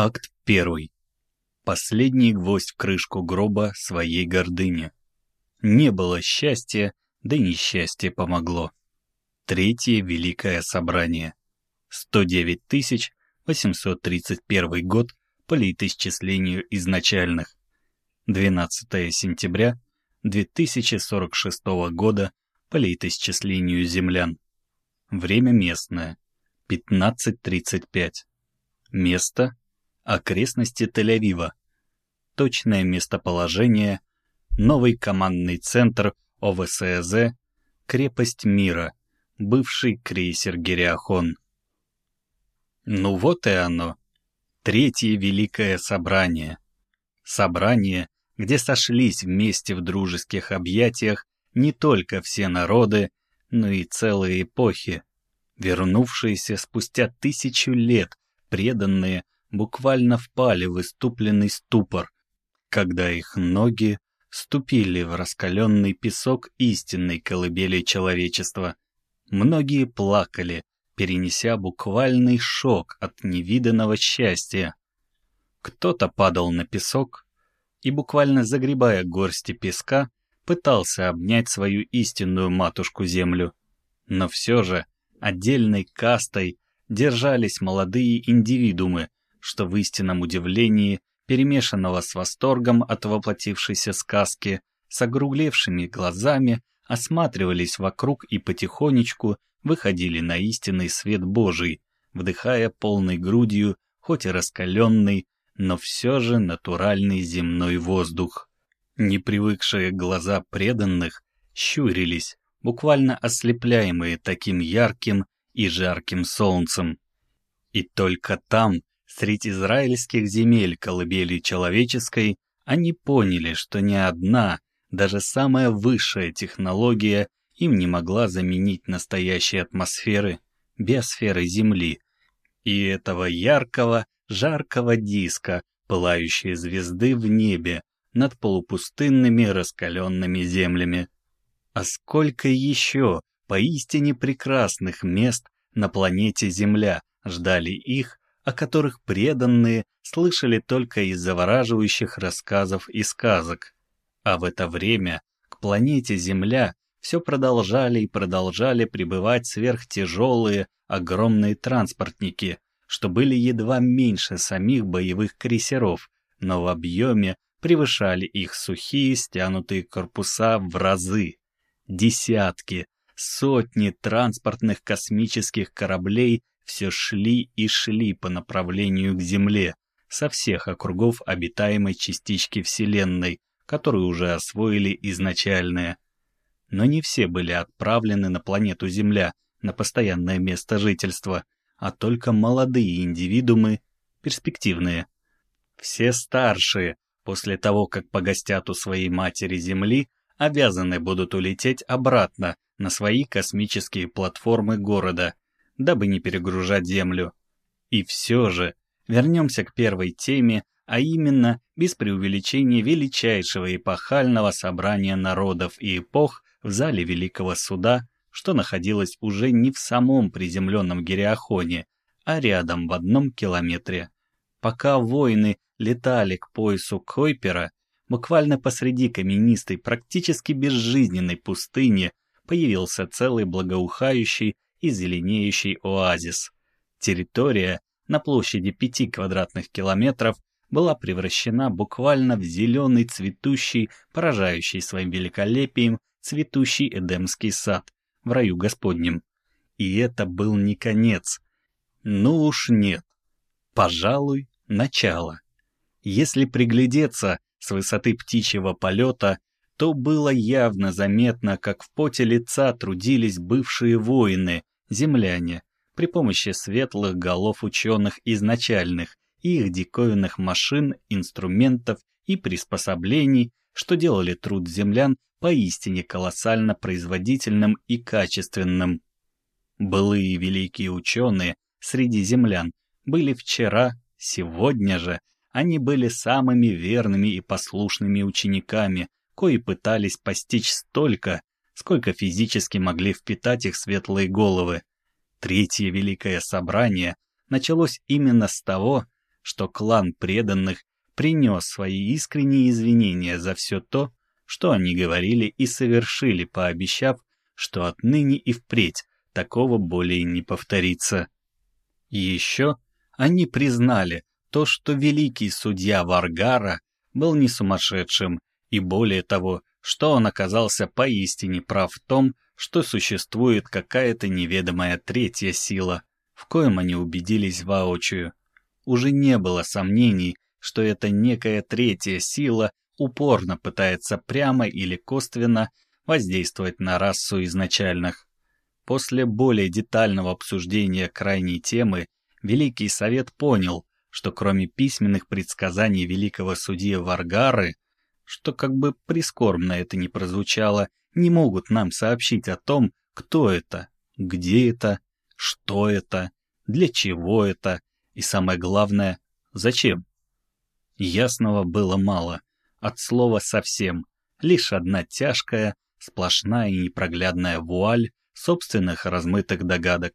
Акт первый. Последний гвоздь в крышку гроба своей гордыни. Не было счастья, да и несчастье помогло. Третье Великое Собрание. 109 831 год по летоисчислению изначальных. 12 сентября 2046 года по летоисчислению землян. Время местное. 15.35. Место окрестности Тель-Авива. Точное местоположение, новый командный центр ОВСЗ, крепость мира, бывший крейсер Гериахон. Ну вот и оно, третье великое собрание. Собрание, где сошлись вместе в дружеских объятиях не только все народы, но и целые эпохи, вернувшиеся спустя тысячу лет, преданные буквально впали в иступленный ступор, когда их ноги ступили в раскаленный песок истинной колыбели человечества. Многие плакали, перенеся буквальный шок от невиданного счастья. Кто-то падал на песок и, буквально загребая горсти песка, пытался обнять свою истинную матушку-землю. Но все же отдельной кастой держались молодые индивидуумы, что в истинном удивлении, перемешанного с восторгом от воплотившейся сказки, с огруглевшими глазами, осматривались вокруг и потихонечку выходили на истинный свет Божий, вдыхая полной грудью, хоть и раскаленный, но все же натуральный земной воздух. Непривыкшие глаза преданных щурились, буквально ослепляемые таким ярким и жарким солнцем. И только там, Среди израильских земель колыбели человеческой они поняли, что ни одна, даже самая высшая технология им не могла заменить настоящей атмосферы, биосферы Земли, и этого яркого, жаркого диска, пылающей звезды в небе над полупустынными раскаленными землями. А сколько еще поистине прекрасных мест на планете Земля ждали их о которых преданные слышали только из завораживающих рассказов и сказок. А в это время к планете Земля все продолжали и продолжали прибывать сверхтяжелые, огромные транспортники, что были едва меньше самих боевых крейсеров, но в объеме превышали их сухие стянутые корпуса в разы. Десятки, сотни транспортных космических кораблей все шли и шли по направлению к Земле со всех округов обитаемой частички Вселенной, которую уже освоили изначальные. Но не все были отправлены на планету Земля, на постоянное место жительства, а только молодые индивидуумы, перспективные. Все старшие, после того, как погостят у своей матери Земли, обязаны будут улететь обратно на свои космические платформы города – дабы не перегружать землю. И все же, вернемся к первой теме, а именно без преувеличения величайшего эпохального собрания народов и эпох в зале Великого Суда, что находилось уже не в самом приземленном Гериахоне, а рядом в одном километре. Пока воины летали к поясу Койпера, буквально посреди каменистой, практически безжизненной пустыни появился целый благоухающий и зеленеющий оазис. Территория на площади 5 квадратных километров была превращена буквально в зеленый цветущий, поражающий своим великолепием цветущий Эдемский сад в раю Господнем. И это был не конец. Ну уж нет. Пожалуй, начало. Если приглядеться с высоты птичьего полета, то было явно заметно, как в поте лица трудились бывшие воины, земляне, при помощи светлых голов ученых изначальных и их диковинных машин, инструментов и приспособлений, что делали труд землян поистине колоссально производительным и качественным. Былые великие ученые среди землян были вчера, сегодня же, они были самыми верными и послушными учениками, кои пытались постичь столько, сколько физически могли впитать их светлые головы. Третье Великое Собрание началось именно с того, что клан преданных принес свои искренние извинения за все то, что они говорили и совершили, пообещав, что отныне и впредь такого более не повторится. И еще они признали то, что великий судья Варгара был не сумасшедшим, и более того, что он оказался поистине прав в том, что существует какая-то неведомая третья сила, в коем они убедились воочию. Уже не было сомнений, что эта некая третья сила упорно пытается прямо или косвенно воздействовать на расу изначальных. После более детального обсуждения крайней темы Великий Совет понял, что кроме письменных предсказаний великого судьи Варгары, что как бы прискорбно это ни прозвучало, не могут нам сообщить о том, кто это, где это, что это, для чего это и, самое главное, зачем. Ясного было мало, от слова совсем, лишь одна тяжкая, сплошная и непроглядная вуаль собственных размытых догадок.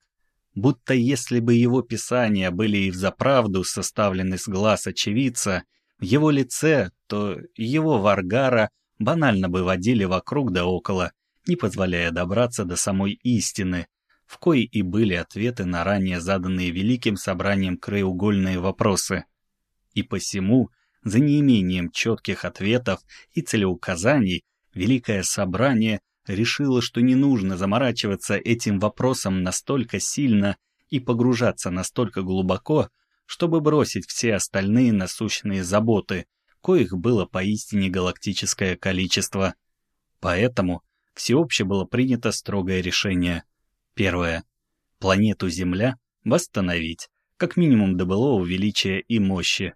Будто если бы его писания были и взаправду составлены с глаз очевидца, его лице, то его варгара банально бы водили вокруг да около, не позволяя добраться до самой истины, в кои и были ответы на ранее заданные Великим Собранием краеугольные вопросы. И посему, за неимением четких ответов и целеуказаний, Великое Собрание решило, что не нужно заморачиваться этим вопросом настолько сильно и погружаться настолько глубоко, чтобы бросить все остальные насущные заботы, коих было поистине галактическое количество. Поэтому всеобще было принято строгое решение. Первое. Планету Земля восстановить, как минимум до былого величия и мощи.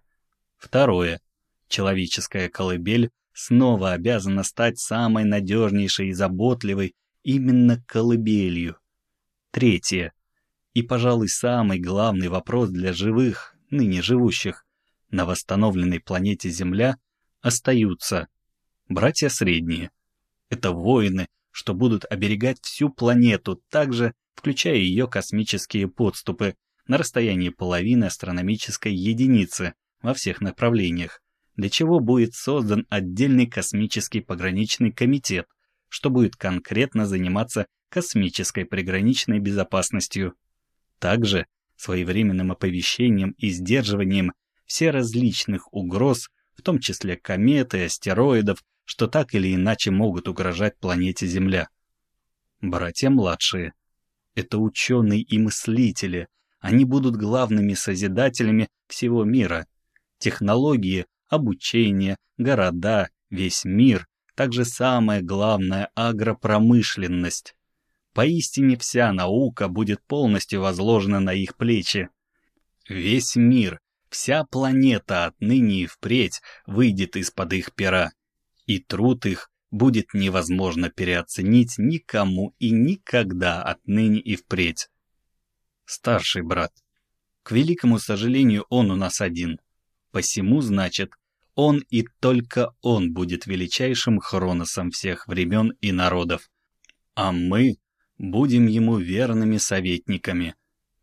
Второе. Человеческая колыбель снова обязана стать самой надежнейшей и заботливой именно колыбелью. Третье. И, пожалуй, самый главный вопрос для живых, ныне живущих, на восстановленной планете Земля остаются братья средние. Это воины, что будут оберегать всю планету, также включая ее космические подступы на расстоянии половины астрономической единицы во всех направлениях для чего будет создан отдельный космический пограничный комитет, что будет конкретно заниматься космической приграничной безопасностью. Также своевременным оповещением и сдерживанием все различных угроз, в том числе комет и астероидов, что так или иначе могут угрожать планете Земля. Братья младшие — это ученые и мыслители, они будут главными созидателями всего мира. Технологии обучение, города, весь мир, также самое главное — агропромышленность. Поистине вся наука будет полностью возложена на их плечи. Весь мир, вся планета отныне и впредь выйдет из-под их пера, и труд их будет невозможно переоценить никому и никогда отныне и впредь. Старший брат. К великому сожалению, он у нас один — Посему, значит, он и только он будет величайшим хроносом всех времен и народов. А мы будем ему верными советниками,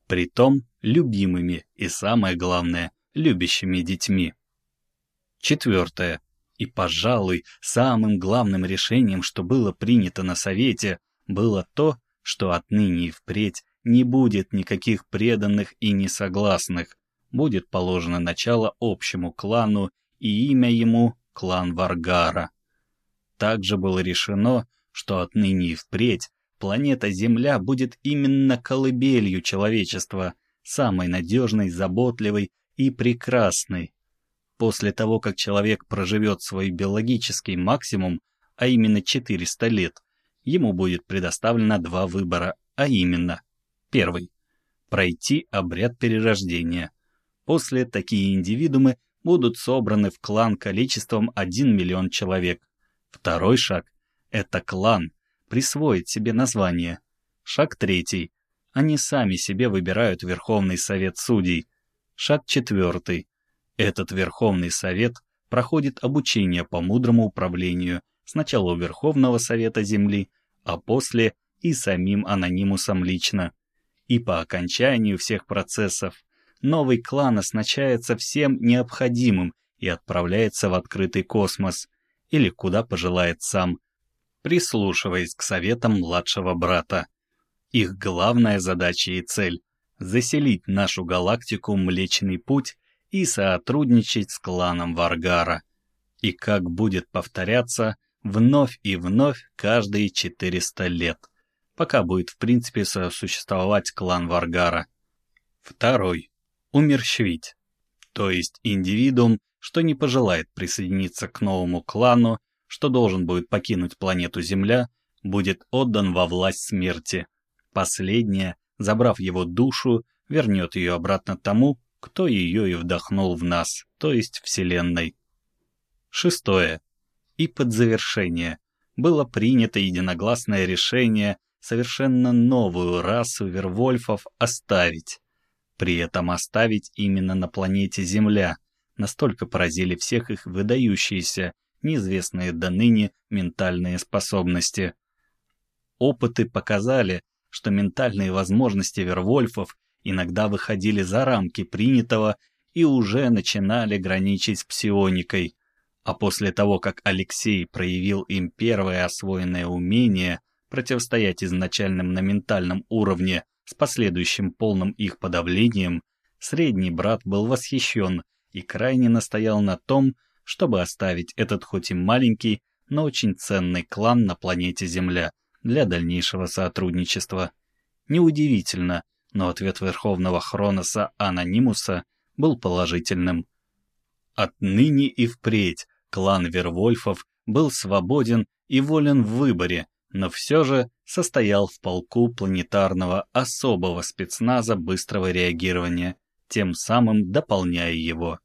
притом любимыми и, самое главное, любящими детьми. Четвертое. И, пожалуй, самым главным решением, что было принято на Совете, было то, что отныне и впредь не будет никаких преданных и несогласных, будет положено начало общему клану и имя ему — клан Варгара. Также было решено, что отныне и впредь планета Земля будет именно колыбелью человечества, самой надежной, заботливой и прекрасной. После того, как человек проживет свой биологический максимум, а именно 400 лет, ему будет предоставлено два выбора, а именно, первый — пройти обряд перерождения, После такие индивидуумы будут собраны в клан количеством 1 миллион человек. Второй шаг — это клан, присвоить себе название. Шаг третий — они сами себе выбирают Верховный Совет Судей. Шаг четвертый — этот Верховный Совет проходит обучение по мудрому управлению сначала у Верховного Совета Земли, а после и самим анонимусом лично. И по окончанию всех процессов новый клан оснащается всем необходимым и отправляется в открытый космос, или куда пожелает сам, прислушиваясь к советам младшего брата. Их главная задача и цель — заселить нашу галактику Млечный Путь и сотрудничать с кланом Варгара. И как будет повторяться вновь и вновь каждые 400 лет, пока будет в принципе сосуществовать клан Варгара. Второй. Умерщвить. То есть индивидуум, что не пожелает присоединиться к новому клану, что должен будет покинуть планету Земля, будет отдан во власть смерти. Последняя, забрав его душу, вернет ее обратно тому, кто ее и вдохнул в нас, то есть Вселенной. Шестое. И под завершение было принято единогласное решение совершенно новую расу вервольфов оставить. При этом оставить именно на планете Земля. Настолько поразили всех их выдающиеся, неизвестные до ныне ментальные способности. Опыты показали, что ментальные возможности вервольфов иногда выходили за рамки принятого и уже начинали граничить с псионикой. А после того, как Алексей проявил им первое освоенное умение противостоять изначальным на ментальном уровне с последующим полным их подавлением, средний брат был восхищен и крайне настоял на том, чтобы оставить этот хоть и маленький, но очень ценный клан на планете Земля для дальнейшего сотрудничества. Неудивительно, но ответ Верховного Хроноса Анонимуса был положительным. Отныне и впредь клан Вервольфов был свободен и волен в выборе, но все же состоял в полку планетарного особого спецназа быстрого реагирования, тем самым дополняя его.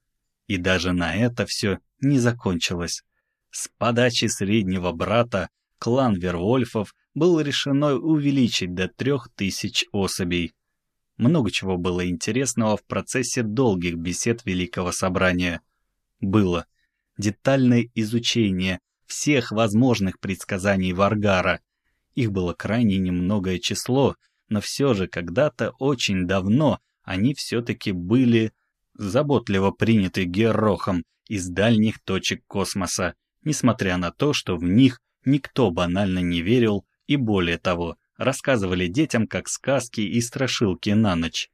И даже на это все не закончилось. С подачи среднего брата клан Вервольфов был решено увеличить до трех тысяч особей. Много чего было интересного в процессе долгих бесед Великого Собрания. Было детальное изучение всех возможных предсказаний Варгара. Их было крайне немногое число, но все же когда-то очень давно они все-таки были заботливо приняты Геррохом из дальних точек космоса, несмотря на то, что в них никто банально не верил и более того, рассказывали детям как сказки и страшилки на ночь.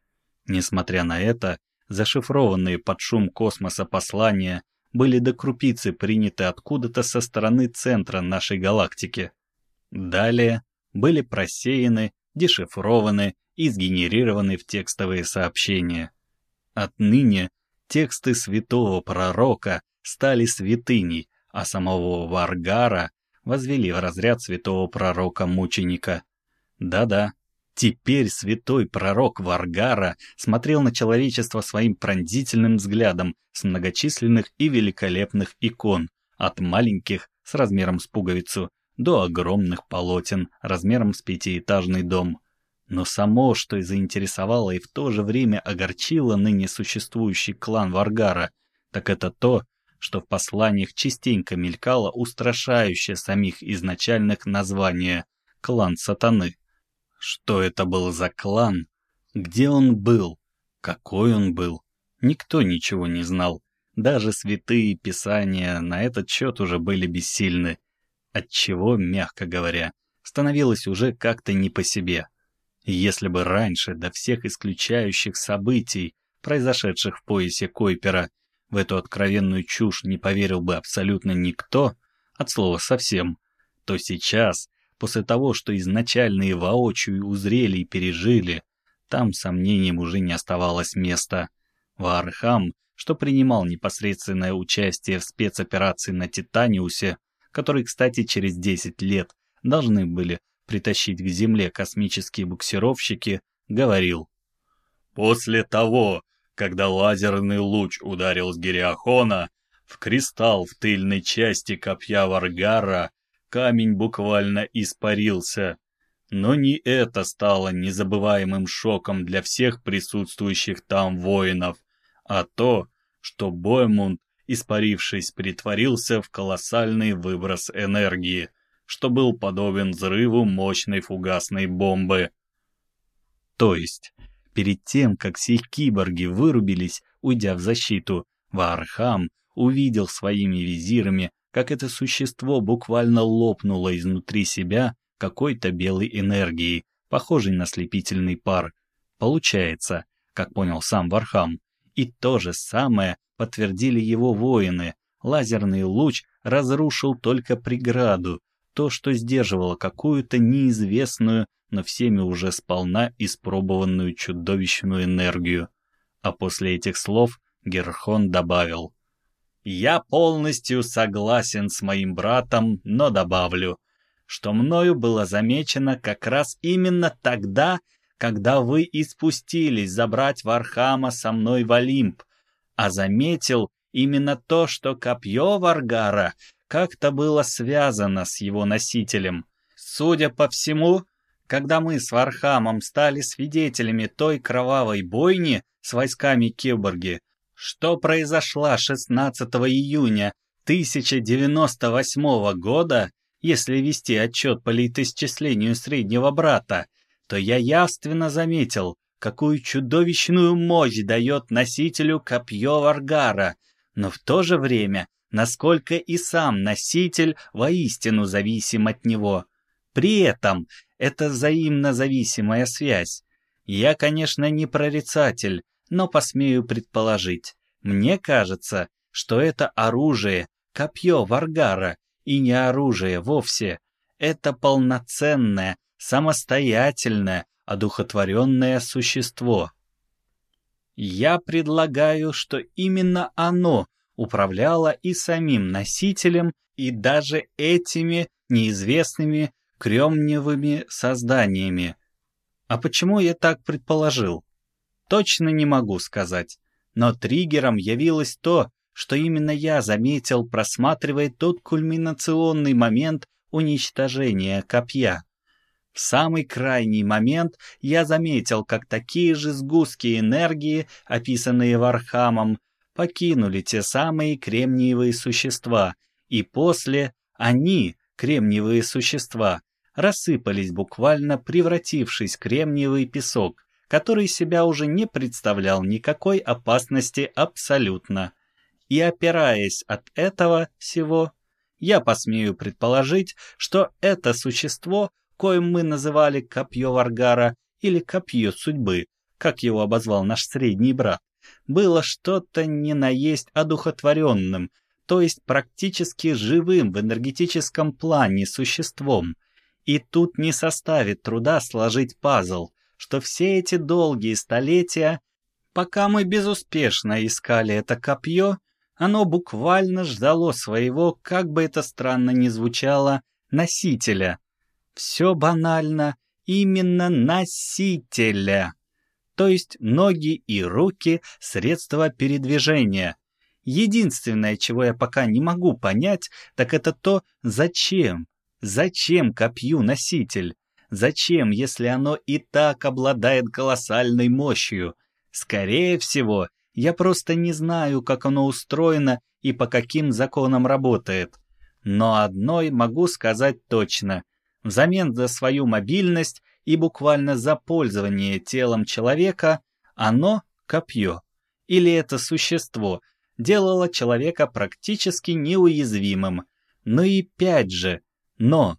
Несмотря на это, зашифрованные под шум космоса послания были до крупицы приняты откуда-то со стороны центра нашей галактики. Далее были просеяны, дешифрованы и сгенерированы в текстовые сообщения. Отныне тексты святого пророка стали святыней, а самого Варгара возвели в разряд святого пророка-мученика. Да-да, теперь святой пророк Варгара смотрел на человечество своим пронзительным взглядом с многочисленных и великолепных икон, от маленьких с размером с пуговицу до огромных полотен размером с пятиэтажный дом. Но само, что и заинтересовало и в то же время огорчило ныне существующий клан Варгара, так это то, что в посланиях частенько мелькало устрашающее самих изначальных название «клан сатаны». Что это был за клан? Где он был? Какой он был? Никто ничего не знал. Даже святые писания на этот счет уже были бессильны. Отчего, мягко говоря, становилось уже как-то не по себе. Если бы раньше до всех исключающих событий, произошедших в поясе Койпера, в эту откровенную чушь не поверил бы абсолютно никто, от слова совсем, то сейчас После того, что изначальные воочию узрели и пережили, там сомнениям уже не оставалось места. Вархам, что принимал непосредственное участие в спецоперации на Титаниусе, который, кстати, через 10 лет должны были притащить к Земле космические буксировщики, говорил. «После того, когда лазерный луч ударил с Гириахона, в кристалл в тыльной части копья Варгара камень буквально испарился. Но не это стало незабываемым шоком для всех присутствующих там воинов, а то, что Боймунд, испарившись, претворился в колоссальный выброс энергии, что был подобен взрыву мощной фугасной бомбы. То есть, Перед тем, как все киборги вырубились, уйдя в защиту, Вархам увидел своими визирами, как это существо буквально лопнуло изнутри себя какой-то белой энергией, похожей на ослепительный пар. Получается, как понял сам Вархам, и то же самое подтвердили его воины. Лазерный луч разрушил только преграду, то, что сдерживало какую-то неизвестную, но всеми уже сполна испробованную чудовищную энергию. А после этих слов Герхон добавил. «Я полностью согласен с моим братом, но добавлю, что мною было замечено как раз именно тогда, когда вы и спустились забрать Вархама со мной в Олимп, а заметил именно то, что копье Варгара как-то было связано с его носителем. Судя по всему, когда мы с Вархамом стали свидетелями той кровавой бойни с войсками Киборги, что произошла 16 июня 1098 года, если вести отчет по летоисчислению среднего брата, то я явственно заметил, какую чудовищную мощь дает носителю копье Варгара, но в то же время, насколько и сам носитель воистину зависим от него. При этом это взаимно зависимая связь. Я, конечно, не прорицатель, но посмею предположить. Мне кажется, что это оружие, копье Варгара, и не оружие вовсе. Это полноценное, самостоятельное, одухотворенное существо. Я предлагаю, что именно оно управляло и самим носителем, и даже этими неизвестными кремниевыми созданиями. А почему я так предположил? Точно не могу сказать. Но триггером явилось то, что именно я заметил, просматривая тот кульминационный момент уничтожения копья. В самый крайний момент я заметил, как такие же сгустки энергии, описанные Вархамом, покинули те самые кремниевые существа, и после они, кремниевые существа, рассыпались буквально превратившись в кремниевый песок, который себя уже не представлял никакой опасности абсолютно. И опираясь от этого всего, я посмею предположить, что это существо, коим мы называли копье Варгара или копье судьбы, как его обозвал наш средний брат, было что-то не наесть одухотворенным, то есть практически живым в энергетическом плане существом, и тут не составит труда сложить пазл, что все эти долгие столетия, пока мы безуспешно искали это копье, оно буквально ждало своего, как бы это странно ни звучало, носителя. Все банально, именно носителя. То есть ноги и руки — средства передвижения. Единственное, чего я пока не могу понять, так это то, зачем Зачем копью носитель? Зачем, если оно и так обладает колоссальной мощью? Скорее всего, я просто не знаю, как оно устроено и по каким законам работает. Но одной могу сказать точно. Взамен за свою мобильность и буквально за пользование телом человека, оно, копье, или это существо, делало человека практически неуязвимым. Но и пять же, но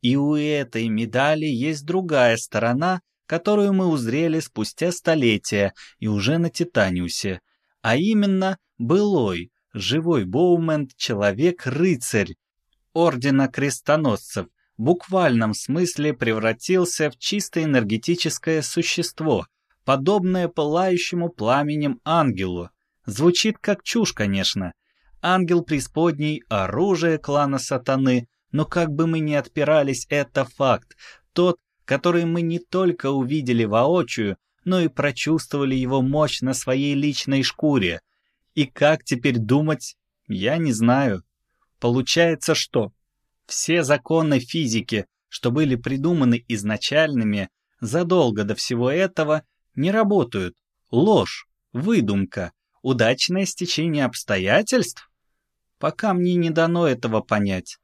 и у этой медали есть другая сторона, которую мы узрели спустя столетия и уже на Титаниусе, а именно былой, живой Боумент человек-рыцарь Ордена Крестоносцев, буквальном смысле превратился в чисто энергетическое существо, подобное пылающему пламенем ангелу. Звучит как чушь, конечно. Ангел преисподней — оружие клана сатаны, но как бы мы ни отпирались, это факт. Тот, который мы не только увидели воочию, но и прочувствовали его мощь на своей личной шкуре. И как теперь думать, я не знаю. Получается что? Все законы физики, что были придуманы изначальными, задолго до всего этого, не работают. Ложь, выдумка, удачное стечение обстоятельств? Пока мне не дано этого понять.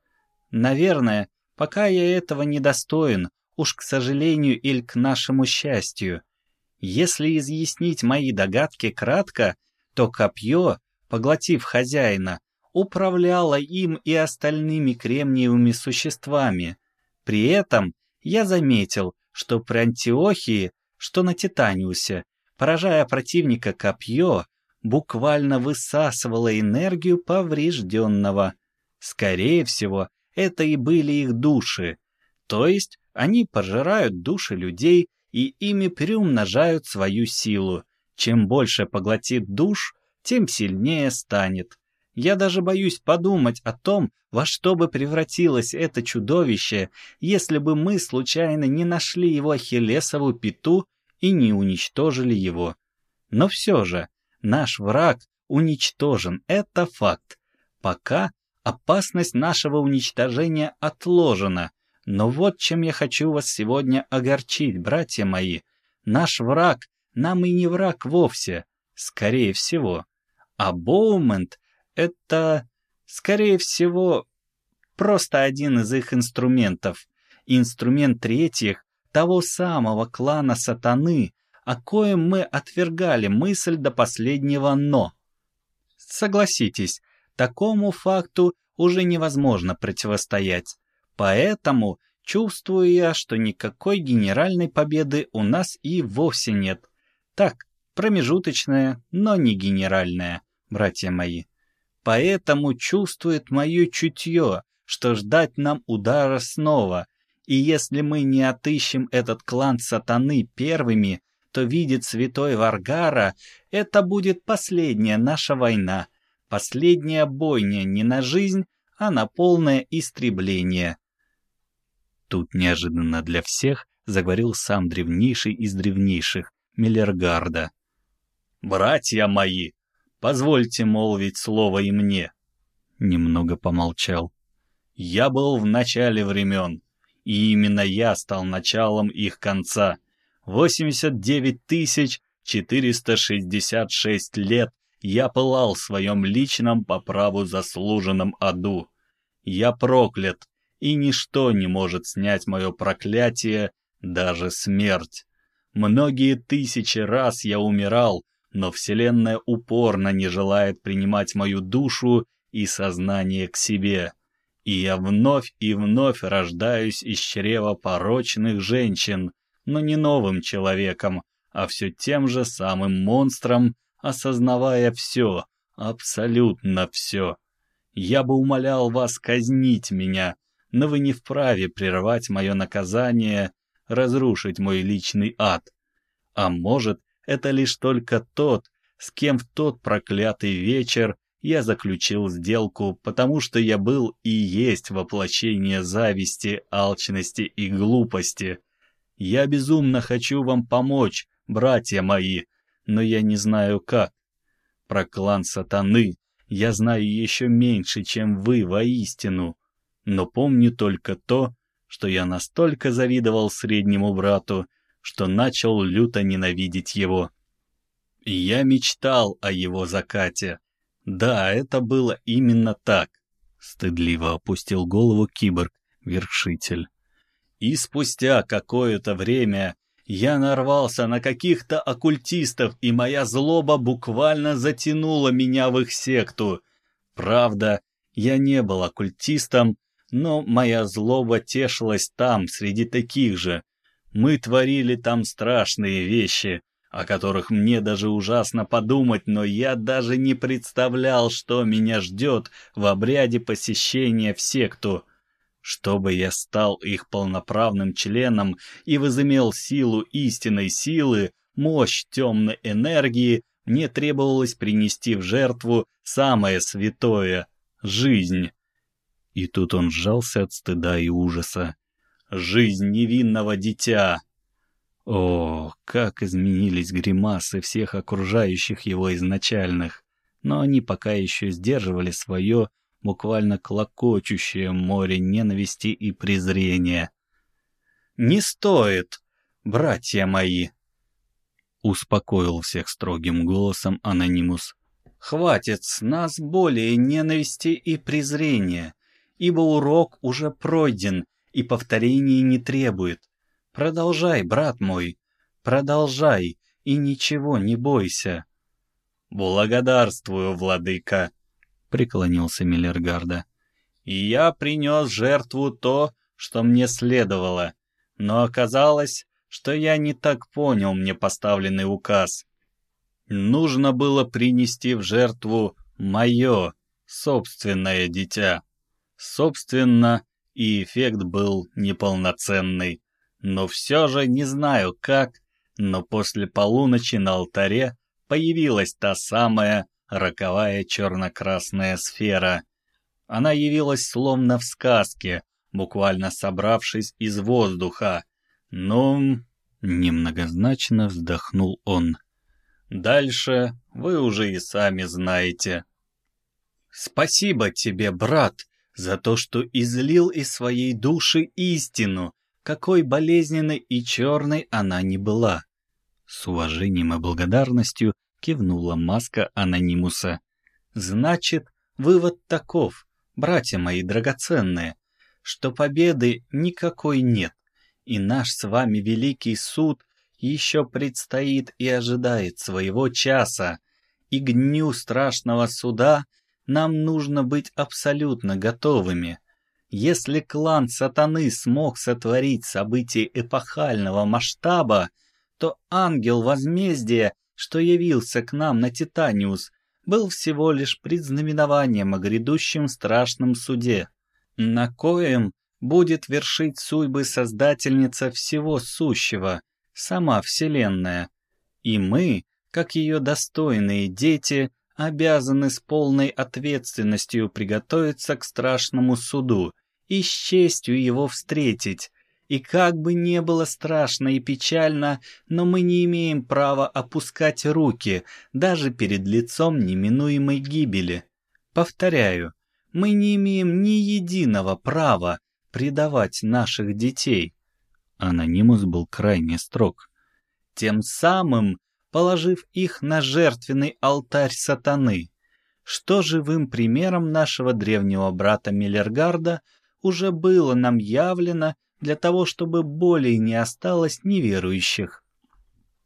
Наверное, пока я этого не достоин, уж к сожалению или к нашему счастью. Если изъяснить мои догадки кратко, то копье, поглотив хозяина, управляло им и остальными кремниевыми существами. При этом я заметил, что при Антиохии, что на Титаниусе, поражая противника копье, буквально высасывало энергию поврежденного. Скорее всего, это и были их души, то есть они пожирают души людей и ими приумножают свою силу. Чем больше поглотит душ, тем сильнее станет. Я даже боюсь подумать о том, во что бы превратилось это чудовище, если бы мы случайно не нашли его Ахиллесову пету и не уничтожили его. Но все же, наш враг уничтожен, это факт. Пока опасность нашего уничтожения отложена. Но вот чем я хочу вас сегодня огорчить, братья мои. Наш враг нам и не враг вовсе, скорее всего. А Боумент — это, скорее всего, просто один из их инструментов. Инструмент третьих, того самого клана сатаны, о коем мы отвергали мысль до последнего «но». Согласитесь, такому факту уже невозможно противостоять. Поэтому чувствую я, что никакой генеральной победы у нас и вовсе нет. Так, промежуточная, но не генеральная, братья мои. Поэтому чувствует мое чутье, что ждать нам удара снова, и если мы не отыщем этот клан сатаны первыми, то видит святой Варгара, это будет последняя наша война, последняя бойня не на жизнь, а на полное истребление. Тут неожиданно для всех заговорил сам древнейший из древнейших, Миллергарда. «Братья мои, позвольте молвить слово и мне». Немного помолчал. «Я был в начале времен, и именно я стал началом их конца. 89 тысяч 466 лет я пылал в своем личном по праву заслуженном аду. Я проклят, и ничто не может снять мое проклятие, даже смерть. Многие тысячи раз я умирал, но Вселенная упорно не желает принимать мою душу и сознание к себе. И я вновь и вновь рождаюсь из чрева порочных женщин, но не новым человеком, а все тем же самым монстром, осознавая все, абсолютно все. Я бы умолял вас казнить меня, но вы не вправе прервать мое наказание, разрушить мой личный ад. А может, это лишь только тот, с кем в тот проклятый вечер я заключил сделку, потому что я был и есть воплощение зависти, алчности и глупости. Я безумно хочу вам помочь, братья мои, но я не знаю как. Про клан сатаны я знаю еще меньше, чем вы воистину но помню только то, что я настолько завидовал среднему брату, что начал люто ненавидеть его. Я мечтал о его закате. Да, это было именно так. Стыдливо опустил голову киборг-вершитель. И спустя какое-то время я нарвался на каких-то оккультистов, и моя злоба буквально затянула меня в их секту. Правда, я не был оккультистом, но моя злоба тешилась там, среди таких же. Мы творили там страшные вещи, о которых мне даже ужасно подумать, но я даже не представлял, что меня ждет в обряде посещения в секту. Чтобы я стал их полноправным членом и возымел силу истинной силы, мощь темной энергии, мне требовалось принести в жертву самое святое — жизнь. И тут он сжался от стыда и ужаса. «Жизнь невинного дитя!» О, как изменились гримасы всех окружающих его изначальных, но они пока еще сдерживали свое буквально клокочущее море ненависти и презрения. «Не стоит, братья мои!» Успокоил всех строгим голосом анонимус. «Хватит с нас более ненависти и презрения ибо урок уже пройден и повторения не требует. Продолжай, брат мой, продолжай, и ничего не бойся». «Благодарствую, владыка», — преклонился Миллергарда. «И я принес жертву то, что мне следовало, но оказалось, что я не так понял мне поставленный указ. Нужно было принести в жертву мое собственное дитя. Собственно, и эффект был неполноценный. Но все же не знаю как, но после полуночи на алтаре появилась та самая роковая черно-красная сфера. Она явилась словно в сказке, буквально собравшись из воздуха. Ну, немногозначно вздохнул он. Дальше вы уже и сами знаете. Спасибо тебе, брат, за то, что излил из своей души истину, какой болезненной и черной она не была. С уважением и благодарностью кивнула маска анонимуса. Значит, вывод таков, братья мои драгоценные, что победы никакой нет, и наш с вами великий суд еще предстоит и ожидает своего часа, и к дню страшного суда нам нужно быть абсолютно готовыми. Если клан сатаны смог сотворить событие эпохального масштаба, то ангел возмездия, что явился к нам на Титаниус, был всего лишь предзнаменованием о грядущем страшном суде, на коем будет вершить судьбы Создательница всего сущего, сама Вселенная. И мы, как ее достойные дети, обязаны с полной ответственностью приготовиться к страшному суду и с честью его встретить. И как бы не было страшно и печально, но мы не имеем права опускать руки даже перед лицом неминуемой гибели. Повторяю, мы не имеем ни единого права предавать наших детей. Анонимус был крайне строг. Тем самым положив их на жертвенный алтарь сатаны, что живым примером нашего древнего брата Миллергарда уже было нам явлено для того, чтобы более не осталось неверующих.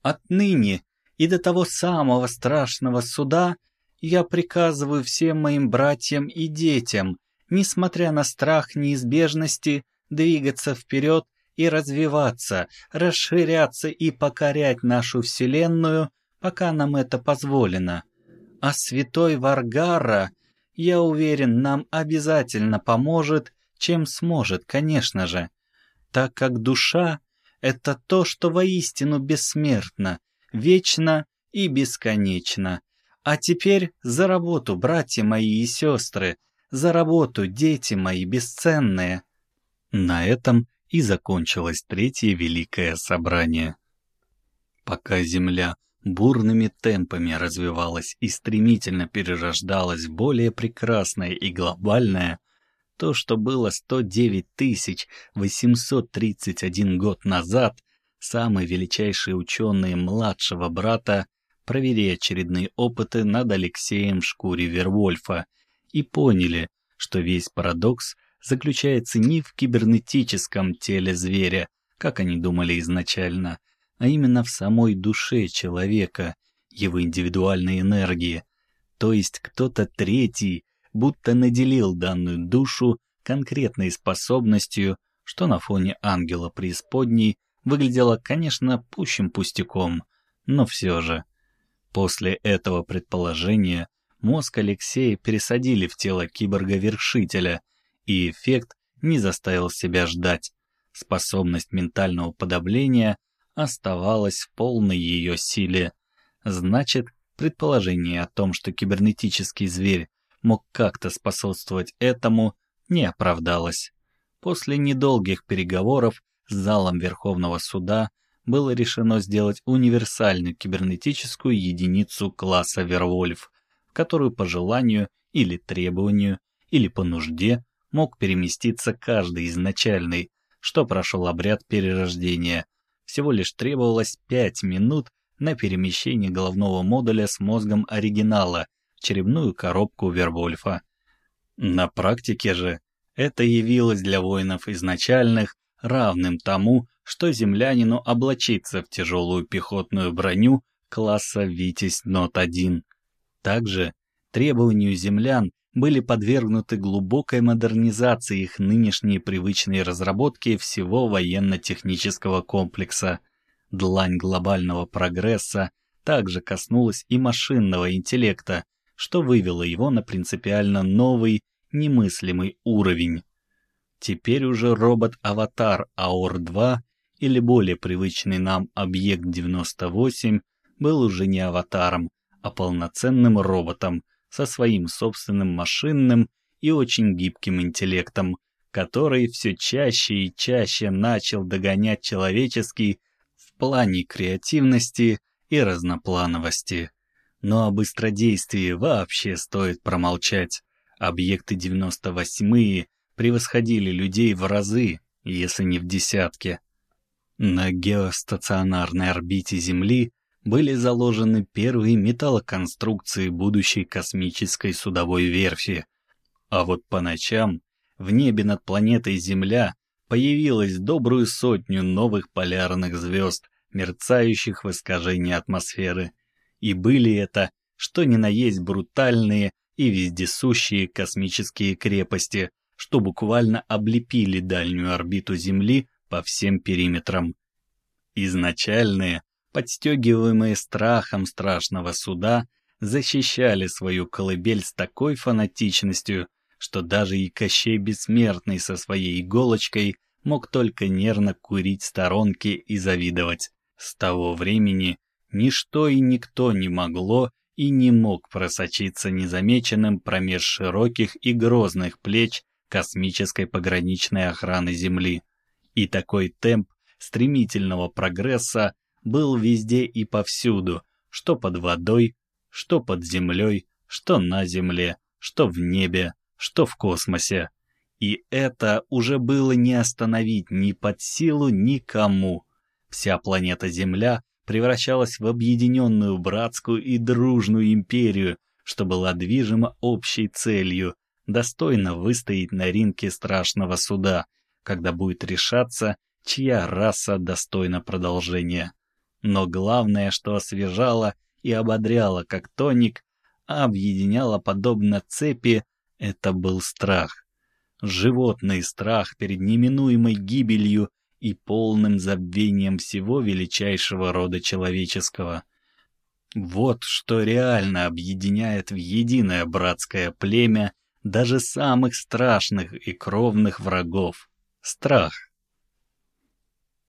Отныне и до того самого страшного суда я приказываю всем моим братьям и детям, несмотря на страх неизбежности, двигаться вперед и развиваться, расширяться и покорять нашу Вселенную, пока нам это позволено. А святой Варгара, я уверен, нам обязательно поможет, чем сможет, конечно же, так как душа — это то, что воистину бессмертно, вечно и бесконечно. А теперь за работу, братья мои и сестры, за работу, дети мои бесценные. На этом и закончилось Третье Великое Собрание. Пока Земля бурными темпами развивалась и стремительно перерождалась в более прекрасное и глобальное, то, что было 109 831 год назад, самые величайшие ученые младшего брата провели очередные опыты над Алексеем Шкуре Вервольфа и поняли, что весь парадокс заключается не в кибернетическом теле зверя, как они думали изначально, а именно в самой душе человека, его индивидуальной энергии. То есть кто-то третий будто наделил данную душу конкретной способностью, что на фоне ангела преисподней выглядело, конечно, пущим пустяком, но все же. После этого предположения мозг Алексея пересадили в тело киборга-вершителя — и эффект не заставил себя ждать. Способность ментального подавления оставалась в полной ее силе. Значит, предположение о том, что кибернетический зверь мог как-то способствовать этому, не оправдалось. После недолгих переговоров с залом Верховного суда было решено сделать универсальную кибернетическую единицу класса Вервольф, в которую по желанию или требованию, или по нужде мог переместиться каждый изначальный, что прошел обряд перерождения. Всего лишь требовалось 5 минут на перемещение головного модуля с мозгом оригинала в черепную коробку Вервольфа. На практике же это явилось для воинов изначальных равным тому, что землянину облачиться в тяжелую пехотную броню класса «Витязь Нот-1». Также требованию землян были подвергнуты глубокой модернизации их нынешние привычные разработки всего военно-технического комплекса. Длань глобального прогресса также коснулась и машинного интеллекта, что вывело его на принципиально новый, немыслимый уровень. Теперь уже робот-аватар АОР-2 или более привычный нам Объект-98 был уже не аватаром, а полноценным роботом со своим собственным машинным и очень гибким интеллектом, который все чаще и чаще начал догонять человеческий в плане креативности и разноплановости. Но о быстродействии вообще стоит промолчать. Объекты 98-е превосходили людей в разы, если не в десятки. На геостационарной орбите Земли были заложены первые металлоконструкции будущей космической судовой верфи. А вот по ночам в небе над планетой Земля появилось добрую сотню новых полярных звезд, мерцающих в искажении атмосферы. И были это, что ни на есть брутальные и вездесущие космические крепости, что буквально облепили дальнюю орбиту Земли по всем периметрам. Изначальные, подстегиваемые страхом страшного суда, защищали свою колыбель с такой фанатичностью, что даже и Кощей Бессмертный со своей иголочкой мог только нервно курить сторонки и завидовать. С того времени ничто и никто не могло и не мог просочиться незамеченным промеж широких и грозных плеч космической пограничной охраны Земли. И такой темп стремительного прогресса был везде и повсюду, что под водой, что под землей, что на земле, что в небе, что в космосе. И это уже было не остановить ни под силу никому. Вся планета Земля превращалась в объединенную братскую и дружную империю, что была движима общей целью, достойно выстоять на ринке страшного суда, когда будет решаться, чья раса достойна продолжения. Но главное, что освежало и ободряло как тоник, а объединяло подобно цепи, это был страх. Животный страх перед неминуемой гибелью и полным забвением всего величайшего рода человеческого. Вот что реально объединяет в единое братское племя даже самых страшных и кровных врагов — страх.